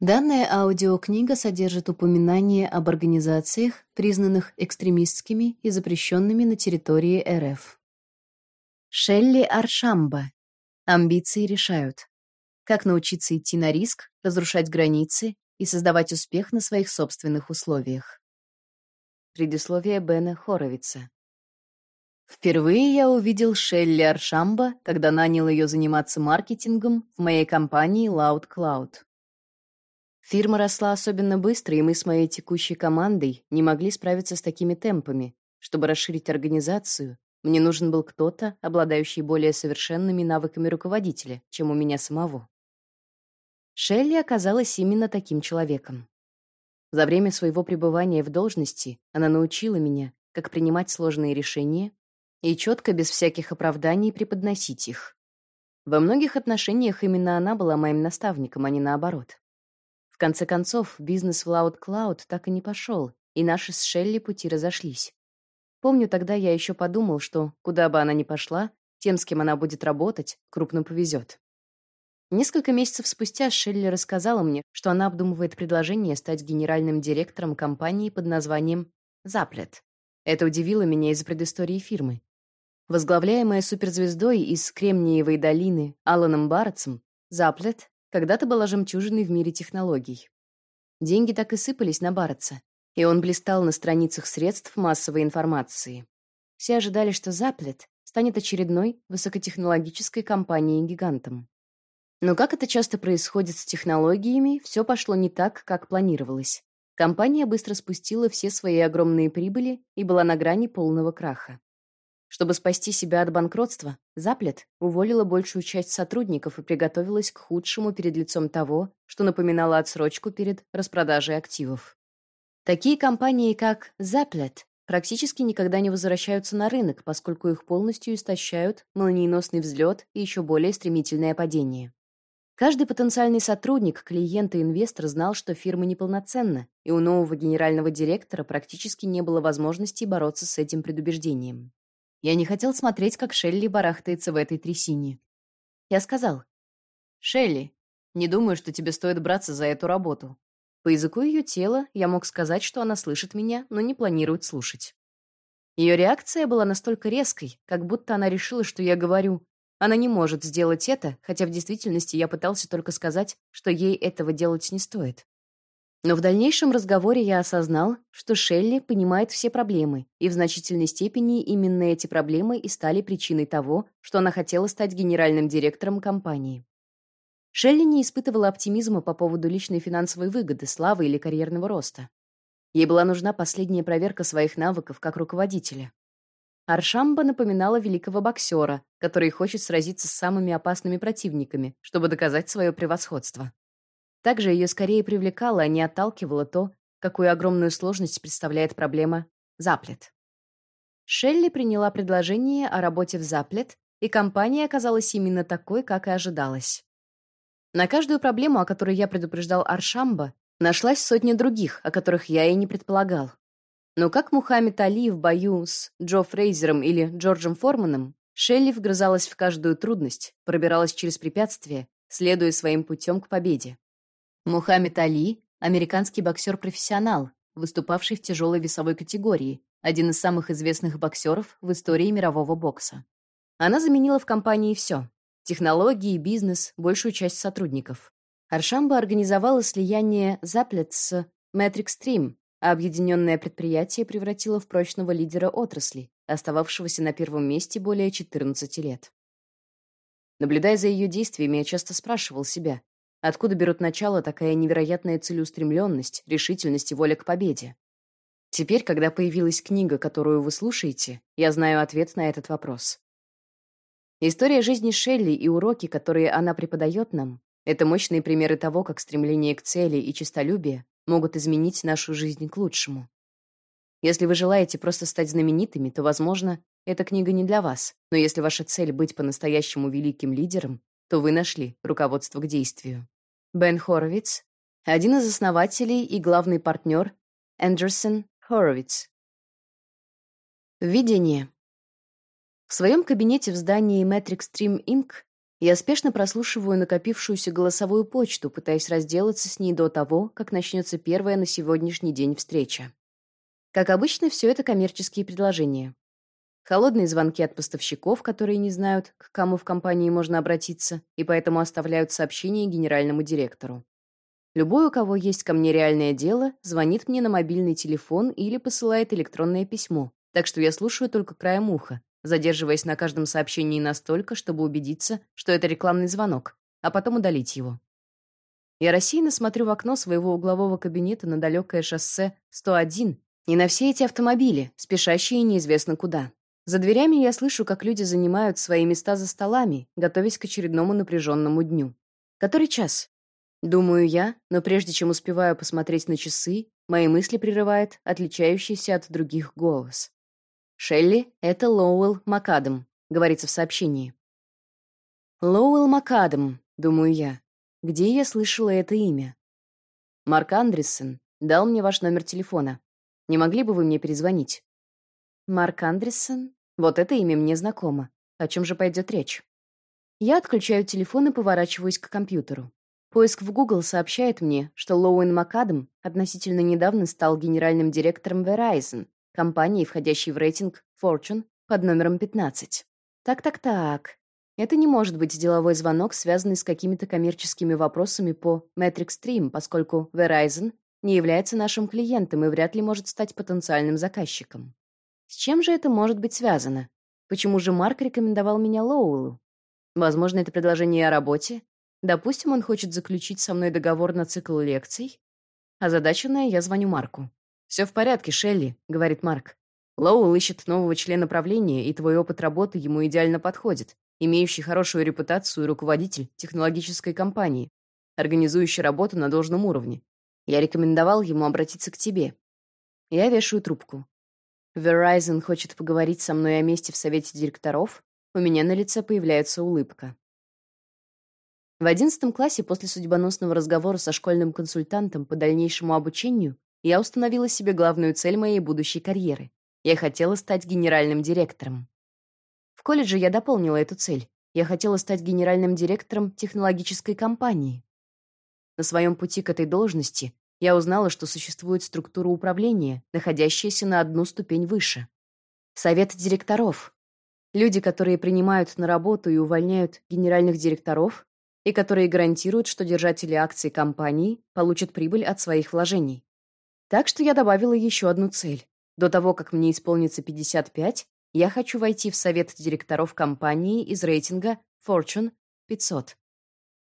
Данная аудиокнига содержит упоминания об организациях, признанных экстремистскими и запрещенными на территории РФ. Шелли Аршамба. Амбиции решают. Как научиться идти на риск, разрушать границы и создавать успех на своих собственных условиях. Предисловие Бена Хоровица. Впервые я увидел Шелли Аршамба, когда нанял ее заниматься маркетингом в моей компании Loud Cloud. Фирма росла особенно быстро, и мы с моей текущей командой не могли справиться с такими темпами. Чтобы расширить организацию, мне нужен был кто-то, обладающий более совершенными навыками руководителя, чем у меня самого. Шелли оказалась именно таким человеком. За время своего пребывания в должности она научила меня, как принимать сложные решения и четко, без всяких оправданий, преподносить их. Во многих отношениях именно она была моим наставником, а не наоборот. В конце концов, бизнес в Loud Cloud так и не пошел, и наши с Шелли пути разошлись. Помню, тогда я еще подумал, что куда бы она ни пошла, тем, с кем она будет работать, крупно повезет. Несколько месяцев спустя Шелли рассказала мне, что она обдумывает предложение стать генеральным директором компании под названием Запрет. Это удивило меня из-за предыстории фирмы. Возглавляемая суперзвездой из Кремниевой долины Аланом Барретсом, Заплет когда-то была жемчужиной в мире технологий. Деньги так и сыпались на Барретса, и он блистал на страницах средств массовой информации. Все ожидали, что Заплет станет очередной высокотехнологической компанией-гигантом. Но как это часто происходит с технологиями, все пошло не так, как планировалось. Компания быстро спустила все свои огромные прибыли и была на грани полного краха. Чтобы спасти себя от банкротства, Заплет уволила большую часть сотрудников и приготовилась к худшему перед лицом того, что напоминало отсрочку перед распродажей активов. Такие компании, как Заплет, практически никогда не возвращаются на рынок, поскольку их полностью истощают молниеносный взлет и еще более стремительное падение. Каждый потенциальный сотрудник, клиент и инвестор знал, что фирма неполноценна, и у нового генерального директора практически не было возможности бороться с этим предубеждением. Я не хотел смотреть, как Шелли барахтается в этой трясине. Я сказал, «Шелли, не думаю, что тебе стоит браться за эту работу». По языку ее тела я мог сказать, что она слышит меня, но не планирует слушать. Ее реакция была настолько резкой, как будто она решила, что я говорю, она не может сделать это, хотя в действительности я пытался только сказать, что ей этого делать не стоит. Но в дальнейшем разговоре я осознал, что Шелли понимает все проблемы, и в значительной степени именно эти проблемы и стали причиной того, что она хотела стать генеральным директором компании. Шелли не испытывала оптимизма по поводу личной финансовой выгоды, славы или карьерного роста. Ей была нужна последняя проверка своих навыков как руководителя. Аршамба напоминала великого боксера, который хочет сразиться с самыми опасными противниками, чтобы доказать свое превосходство. Также ее скорее привлекало, а не отталкивало то, какую огромную сложность представляет проблема Заплет. Шелли приняла предложение о работе в Заплет, и компания оказалась именно такой, как и ожидалось. На каждую проблему, о которой я предупреждал Аршамба, нашлась сотня других, о которых я и не предполагал. Но как Мухаммед Али в бою с Джо Фрейзером или Джорджем Форманом, Шелли вгрызалась в каждую трудность, пробиралась через препятствия, следуя своим путем к победе. Мухаммед Али — американский боксер-профессионал, выступавший в тяжелой весовой категории, один из самых известных боксеров в истории мирового бокса. Она заменила в компании все — технологии, бизнес, большую часть сотрудников. Аршамба организовала слияние Заплет с Matrix Stream, а объединенное предприятие превратило в прочного лидера отрасли, остававшегося на первом месте более 14 лет. Наблюдая за ее действиями, я часто спрашивал себя, Откуда берут начало такая невероятная целеустремленность, решительность и воля к победе? Теперь, когда появилась книга, которую вы слушаете, я знаю ответ на этот вопрос. История жизни Шелли и уроки, которые она преподает нам, это мощные примеры того, как стремление к цели и честолюбие могут изменить нашу жизнь к лучшему. Если вы желаете просто стать знаменитыми, то, возможно, эта книга не для вас. Но если ваша цель быть по-настоящему великим лидером, то вы нашли руководство к действию. Бен Хоровиц, один из основателей и главный партнер Эндерсон Хоровиц. Введение. В своем кабинете в здании Matrix Stream Inc. Я спешно прослушиваю накопившуюся голосовую почту, пытаясь разделаться с ней до того, как начнется первая на сегодняшний день встреча. Как обычно, все это коммерческие предложения. Холодные звонки от поставщиков, которые не знают, к кому в компании можно обратиться, и поэтому оставляют сообщение генеральному директору. Любой, у кого есть ко мне реальное дело, звонит мне на мобильный телефон или посылает электронное письмо, так что я слушаю только краем уха, задерживаясь на каждом сообщении настолько, чтобы убедиться, что это рекламный звонок, а потом удалить его. Я рассеянно смотрю в окно своего углового кабинета на далекое шоссе 101 и на все эти автомобили, спешащие неизвестно куда. За дверями я слышу, как люди занимают свои места за столами, готовясь к очередному напряженному дню. Который час? Думаю я, но прежде чем успеваю посмотреть на часы, мои мысли прерывает отличающийся от других голос. Шелли — это Лоуэлл Макадам, говорится в сообщении. Лоуэлл Макадам, думаю я. Где я слышала это имя? Марк Андерсон дал мне ваш номер телефона. Не могли бы вы мне перезвонить? Марк Андерсон? Вот это имя мне знакомо. О чем же пойдет речь? Я отключаю телефон и поворачиваюсь к компьютеру. Поиск в Google сообщает мне, что Лоуэн Макадам относительно недавно стал генеральным директором Verizon, компании, входящей в рейтинг Fortune под номером 15. Так-так-так. Это не может быть деловой звонок, связанный с какими-то коммерческими вопросами по Metric Stream, поскольку Verizon не является нашим клиентом и вряд ли может стать потенциальным заказчиком. С чем же это может быть связано? Почему же Марк рекомендовал меня Лоуэллу? Возможно, это предложение о работе? Допустим, он хочет заключить со мной договор на цикл лекций? Озадаченная, я звоню Марку. «Все в порядке, Шелли», — говорит Марк. «Лоуэлл ищет нового члена правления, и твой опыт работы ему идеально подходит, имеющий хорошую репутацию руководитель технологической компании, организующий работу на должном уровне. Я рекомендовал ему обратиться к тебе». Я вешаю трубку. Verizon хочет поговорить со мной о месте в совете директоров. У меня на лице появляется улыбка. В одиннадцатом классе после судьбоносного разговора со школьным консультантом по дальнейшему обучению я установила себе главную цель моей будущей карьеры. Я хотела стать генеральным директором. В колледже я дополнила эту цель. Я хотела стать генеральным директором технологической компании. На своем пути к этой должности я узнала, что существует структура управления, находящаяся на одну ступень выше. Совет директоров. Люди, которые принимают на работу и увольняют генеральных директоров, и которые гарантируют, что держатели акций компании получат прибыль от своих вложений. Так что я добавила еще одну цель. До того, как мне исполнится 55, я хочу войти в совет директоров компании из рейтинга Fortune 500.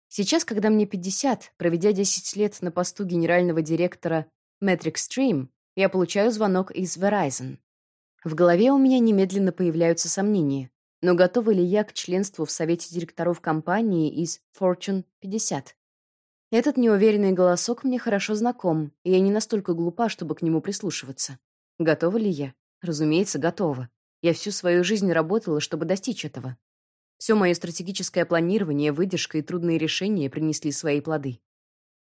Сейчас, когда мне 50, проведя 10 лет на посту генерального директора Metric Stream, я получаю звонок из Verizon. В голове у меня немедленно появляются сомнения. Но готова ли я к членству в совете директоров компании из Fortune 50? Этот неуверенный голосок мне хорошо знаком, и я не настолько глупа, чтобы к нему прислушиваться. Готова ли я? Разумеется, готова. Я всю свою жизнь работала, чтобы достичь этого. Все мое стратегическое планирование, выдержка и трудные решения принесли свои плоды.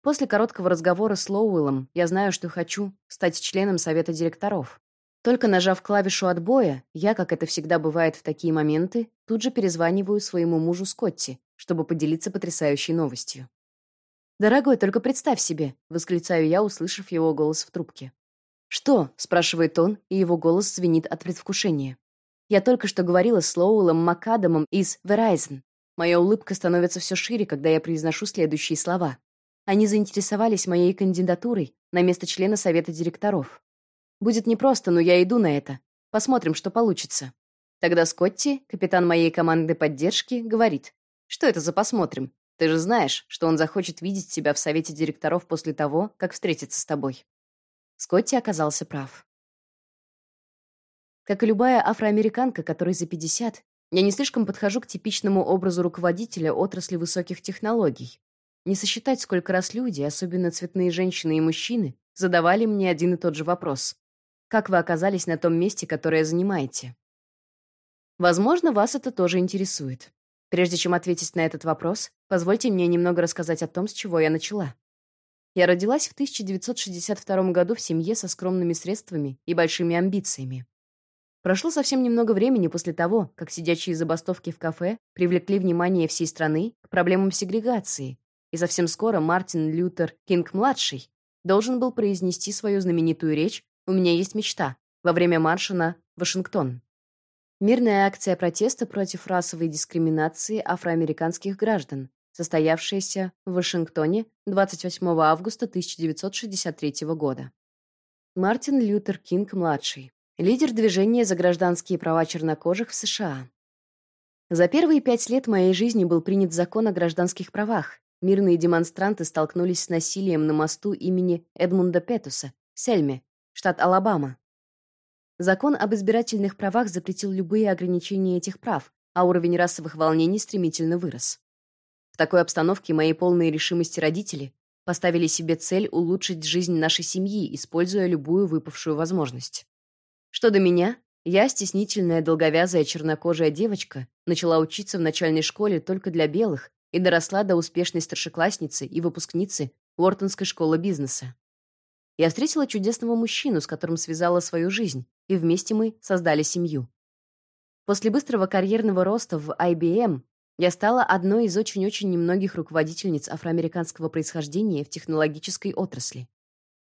После короткого разговора с Лоуэллом я знаю, что хочу стать членом совета директоров. Только нажав клавишу отбоя, я, как это всегда бывает в такие моменты, тут же перезваниваю своему мужу Скотти, чтобы поделиться потрясающей новостью. «Дорогой, только представь себе!» — восклицаю я, услышав его голос в трубке. «Что?» — спрашивает он, и его голос звенит от предвкушения. Я только что говорила с Лоуэлом Макадамом из Verizon. Моя улыбка становится все шире, когда я произношу следующие слова. Они заинтересовались моей кандидатурой на место члена совета директоров. Будет непросто, но я иду на это. Посмотрим, что получится. Тогда Скотти, капитан моей команды поддержки, говорит. Что это за посмотрим? Ты же знаешь, что он захочет видеть тебя в совете директоров после того, как встретится с тобой. Скотти оказался прав. Как и любая афроамериканка, которой за 50, я не слишком подхожу к типичному образу руководителя отрасли высоких технологий. Не сосчитать, сколько раз люди, особенно цветные женщины и мужчины, задавали мне один и тот же вопрос. Как вы оказались на том месте, которое занимаете? Возможно, вас это тоже интересует. Прежде чем ответить на этот вопрос, позвольте мне немного рассказать о том, с чего я начала. Я родилась в 1962 году в семье со скромными средствами и большими амбициями. Прошло совсем немного времени после того, как сидячие забастовки в кафе привлекли внимание всей страны к проблемам сегрегации, и совсем скоро Мартин Лютер Кинг-младший должен был произнести свою знаменитую речь «У меня есть мечта» во время марша на Вашингтон. Мирная акция протеста против расовой дискриминации афроамериканских граждан, состоявшаяся в Вашингтоне 28 августа 1963 года. Мартин Лютер Кинг-младший лидер движения за гражданские права чернокожих в США. За первые пять лет моей жизни был принят закон о гражданских правах. Мирные демонстранты столкнулись с насилием на мосту имени Эдмунда Петуса, Сельме, штат Алабама. Закон об избирательных правах запретил любые ограничения этих прав, а уровень расовых волнений стремительно вырос. В такой обстановке мои полные решимости родители поставили себе цель улучшить жизнь нашей семьи, используя любую выпавшую возможность. Что до меня, я, стеснительная долговязая чернокожая девочка, начала учиться в начальной школе только для белых и доросла до успешной старшеклассницы и выпускницы Уортонской школы бизнеса. Я встретила чудесного мужчину, с которым связала свою жизнь, и вместе мы создали семью. После быстрого карьерного роста в IBM я стала одной из очень-очень немногих руководительниц афроамериканского происхождения в технологической отрасли.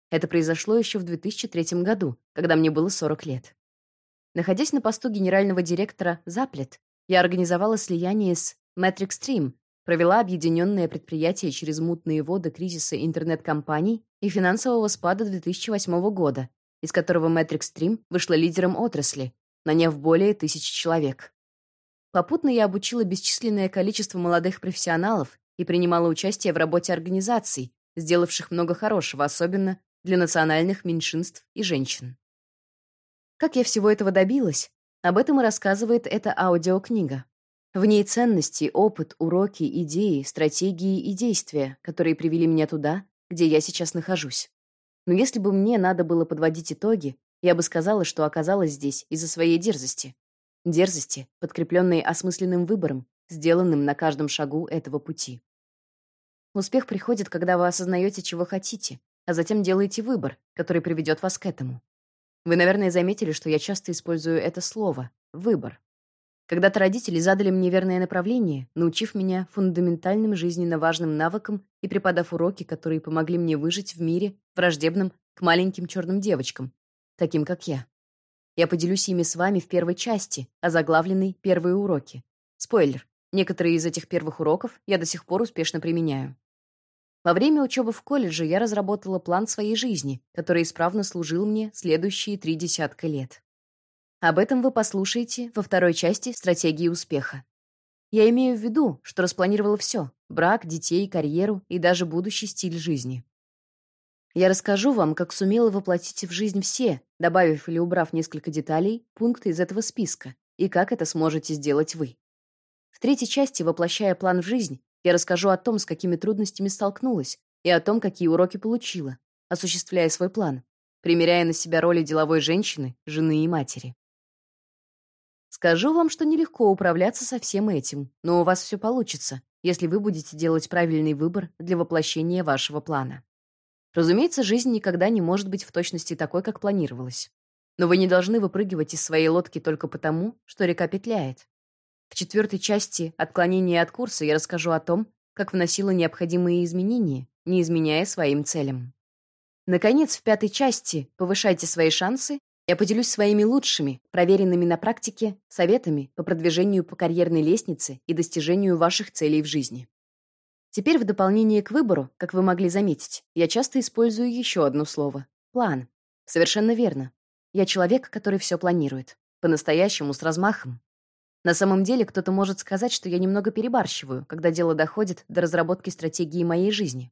Это произошло еще в 2003 году, когда мне было 40 лет. Находясь на посту генерального директора Заплет, я организовала слияние с Metric Stream, провела объединенное предприятие через мутные воды кризиса интернет-компаний и финансового спада 2008 года, из которого Metric Stream вышла лидером отрасли, наняв более тысячи человек. Попутно я обучила бесчисленное количество молодых профессионалов и принимала участие в работе организаций, сделавших много хорошего, особенно для национальных меньшинств и женщин. Как я всего этого добилась, об этом и рассказывает эта аудиокнига. В ней ценности, опыт, уроки, идеи, стратегии и действия, которые привели меня туда, где я сейчас нахожусь. Но если бы мне надо было подводить итоги, я бы сказала, что оказалась здесь из-за своей дерзости. Дерзости, подкрепленной осмысленным выбором, сделанным на каждом шагу этого пути. Успех приходит, когда вы осознаете, чего хотите, а затем делаете выбор, который приведет вас к этому. Вы, наверное, заметили, что я часто использую это слово «выбор». Когда-то родители задали мне верное направление, научив меня фундаментальным жизненно важным навыкам и преподав уроки, которые помогли мне выжить в мире, враждебном к маленьким черным девочкам, таким как я. Я поделюсь ими с вами в первой части, озаглавленной «Первые уроки». Спойлер, некоторые из этих первых уроков я до сих пор успешно применяю. Во время учебы в колледже я разработала план своей жизни, который исправно служил мне следующие три десятка лет. Об этом вы послушаете во второй части «Стратегии успеха». Я имею в виду, что распланировала все — брак, детей, карьеру и даже будущий стиль жизни. Я расскажу вам, как сумела воплотить в жизнь все, добавив или убрав несколько деталей, пункты из этого списка, и как это сможете сделать вы. В третьей части, воплощая план в жизнь, я расскажу о том, с какими трудностями столкнулась, и о том, какие уроки получила, осуществляя свой план, примеряя на себя роли деловой женщины, жены и матери. Скажу вам, что нелегко управляться со всем этим, но у вас все получится, если вы будете делать правильный выбор для воплощения вашего плана. Разумеется, жизнь никогда не может быть в точности такой, как планировалось. Но вы не должны выпрыгивать из своей лодки только потому, что река петляет. В четвертой части «Отклонение от курса» я расскажу о том, как вносила необходимые изменения, не изменяя своим целям. Наконец, в пятой части «Повышайте свои шансы» я поделюсь своими лучшими, проверенными на практике, советами по продвижению по карьерной лестнице и достижению ваших целей в жизни. Теперь в дополнение к выбору, как вы могли заметить, я часто использую еще одно слово — план. Совершенно верно. Я человек, который все планирует. По-настоящему, с размахом. На самом деле, кто-то может сказать, что я немного перебарщиваю, когда дело доходит до разработки стратегии моей жизни.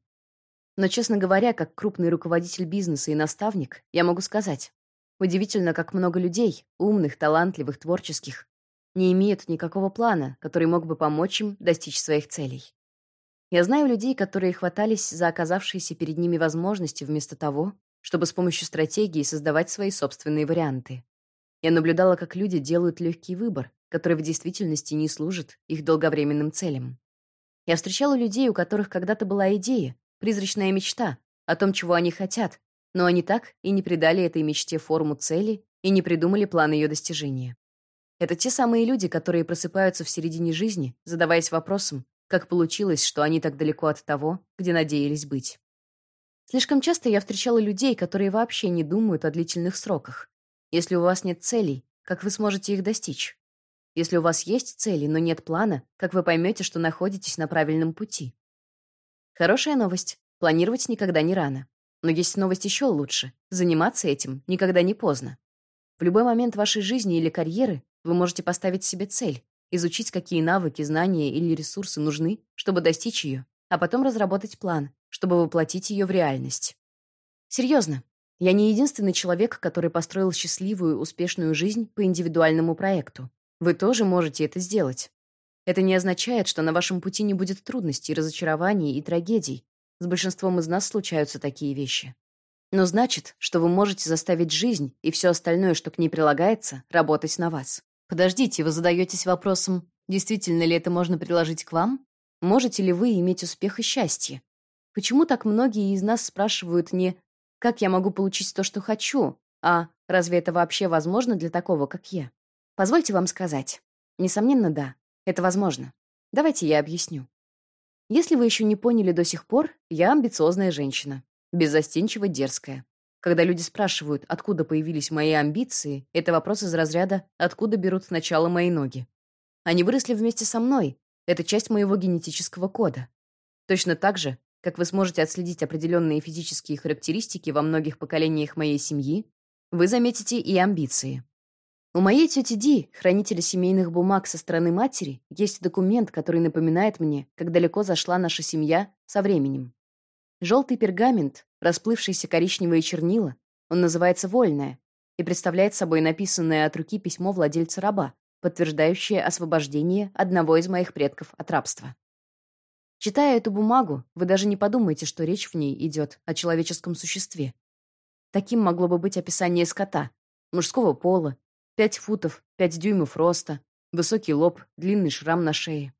Но, честно говоря, как крупный руководитель бизнеса и наставник, я могу сказать, удивительно, как много людей, умных, талантливых, творческих, не имеют никакого плана, который мог бы помочь им достичь своих целей. Я знаю людей, которые хватались за оказавшиеся перед ними возможности вместо того, чтобы с помощью стратегии создавать свои собственные варианты. Я наблюдала, как люди делают легкий выбор, который в действительности не служит их долговременным целям. Я встречала людей, у которых когда-то была идея, призрачная мечта о том, чего они хотят, но они так и не придали этой мечте форму цели и не придумали план ее достижения. Это те самые люди, которые просыпаются в середине жизни, задаваясь вопросом, как получилось, что они так далеко от того, где надеялись быть. Слишком часто я встречала людей, которые вообще не думают о длительных сроках. Если у вас нет целей, как вы сможете их достичь? Если у вас есть цели, но нет плана, как вы поймете, что находитесь на правильном пути? Хорошая новость. Планировать никогда не рано. Но есть новость еще лучше. Заниматься этим никогда не поздно. В любой момент вашей жизни или карьеры вы можете поставить себе цель, изучить, какие навыки, знания или ресурсы нужны, чтобы достичь ее, а потом разработать план, чтобы воплотить ее в реальность. Серьезно, я не единственный человек, который построил счастливую, успешную жизнь по индивидуальному проекту. Вы тоже можете это сделать. Это не означает, что на вашем пути не будет трудностей, разочарований и трагедий. С большинством из нас случаются такие вещи. Но значит, что вы можете заставить жизнь и все остальное, что к ней прилагается, работать на вас. Подождите, вы задаетесь вопросом, действительно ли это можно приложить к вам? Можете ли вы иметь успех и счастье? Почему так многие из нас спрашивают не «как я могу получить то, что хочу», а «разве это вообще возможно для такого, как я?» Позвольте вам сказать. Несомненно, да. Это возможно. Давайте я объясню. Если вы еще не поняли до сих пор, я амбициозная женщина. Беззастенчиво дерзкая. Когда люди спрашивают, откуда появились мои амбиции, это вопрос из разряда «откуда берут начало мои ноги?». Они выросли вместе со мной. Это часть моего генетического кода. Точно так же, как вы сможете отследить определенные физические характеристики во многих поколениях моей семьи, вы заметите и амбиции. У моей тети Ди, хранителя семейных бумаг со стороны матери, есть документ, который напоминает мне, как далеко зашла наша семья со временем. Желтый пергамент, расплывшиеся коричневые чернила, он называется «Вольная» и представляет собой написанное от руки письмо владельца раба, подтверждающее освобождение одного из моих предков от рабства. Читая эту бумагу, вы даже не подумаете, что речь в ней идет о человеческом существе. Таким могло бы быть описание скота, мужского пола, Пять футов, пять дюймов роста, высокий лоб, длинный шрам на шее.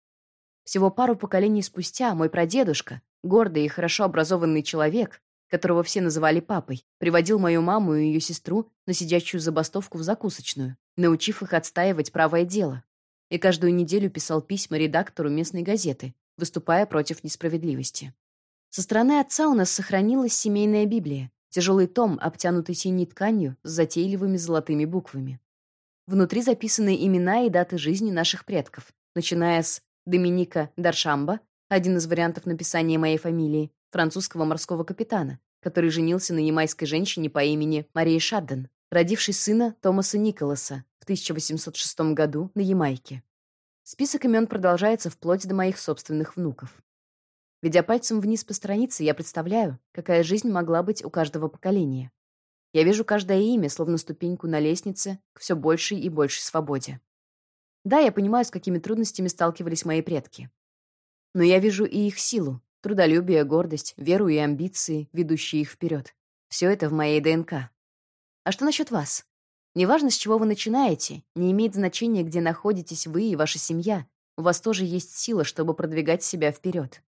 Всего пару поколений спустя мой прадедушка, гордый и хорошо образованный человек, которого все называли папой, приводил мою маму и ее сестру на сидячую забастовку в закусочную, научив их отстаивать правое дело. И каждую неделю писал письма редактору местной газеты, выступая против несправедливости. Со стороны отца у нас сохранилась семейная Библия, тяжелый том, обтянутый синей тканью с затейливыми золотыми буквами. Внутри записаны имена и даты жизни наших предков, начиная с Доминика Даршамба, один из вариантов написания моей фамилии, французского морского капитана, который женился на ямайской женщине по имени Мария Шадден, родившей сына Томаса Николаса в 1806 году на Ямайке. Список имен продолжается вплоть до моих собственных внуков. Ведя пальцем вниз по странице, я представляю, какая жизнь могла быть у каждого поколения. Я вижу каждое имя, словно ступеньку на лестнице к все большей и большей свободе. Да, я понимаю, с какими трудностями сталкивались мои предки. Но я вижу и их силу, трудолюбие, гордость, веру и амбиции, ведущие их вперед. Все это в моей ДНК. А что насчет вас? Неважно, с чего вы начинаете, не имеет значения, где находитесь вы и ваша семья. У вас тоже есть сила, чтобы продвигать себя вперед.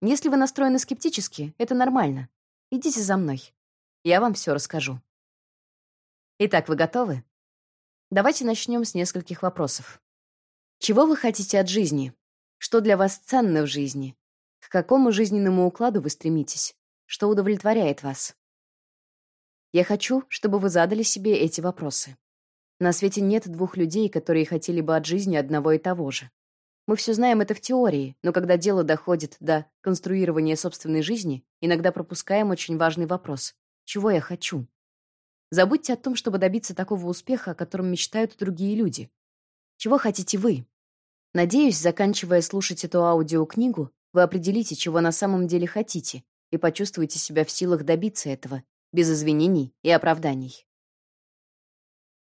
Если вы настроены скептически, это нормально. Идите за мной. Я вам все расскажу. Итак, вы готовы? Давайте начнем с нескольких вопросов. Чего вы хотите от жизни? Что для вас ценно в жизни? К какому жизненному укладу вы стремитесь? Что удовлетворяет вас? Я хочу, чтобы вы задали себе эти вопросы. На свете нет двух людей, которые хотели бы от жизни одного и того же. Мы все знаем это в теории, но когда дело доходит до конструирования собственной жизни, иногда пропускаем очень важный вопрос. Чего я хочу? Забудьте о том, чтобы добиться такого успеха, о котором мечтают другие люди. Чего хотите вы? Надеюсь, заканчивая слушать эту аудиокнигу, вы определите, чего на самом деле хотите, и почувствуете себя в силах добиться этого, без извинений и оправданий.